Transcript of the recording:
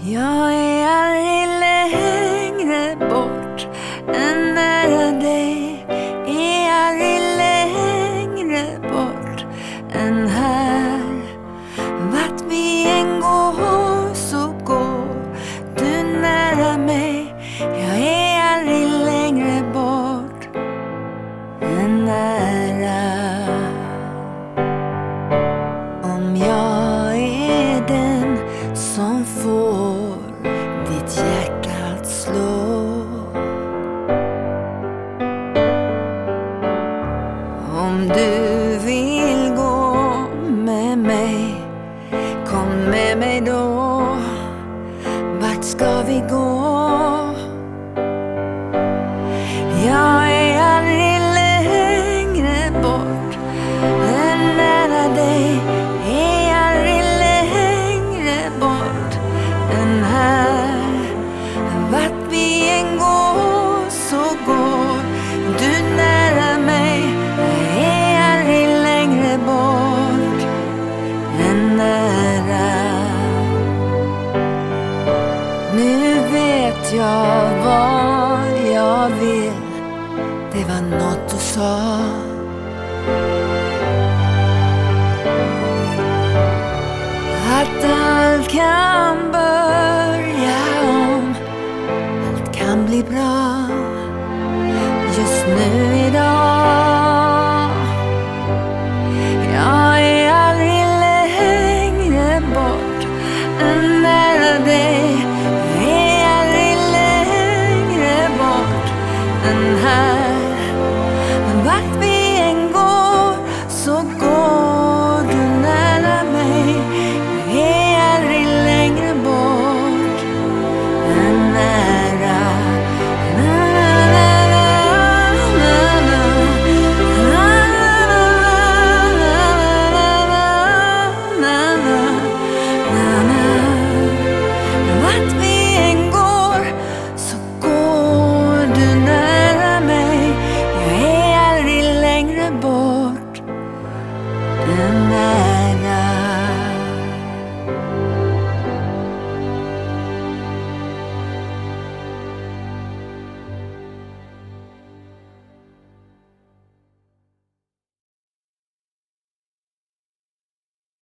Jag är aldrig längre bort än nära slå Om du vill gå med mig Kom med mig då Vart ska vi gå? jag vad jag vill. Det var nåt du sa. Att allt kan börja om. Allt kan bli bra. Just nu idag. and high. back back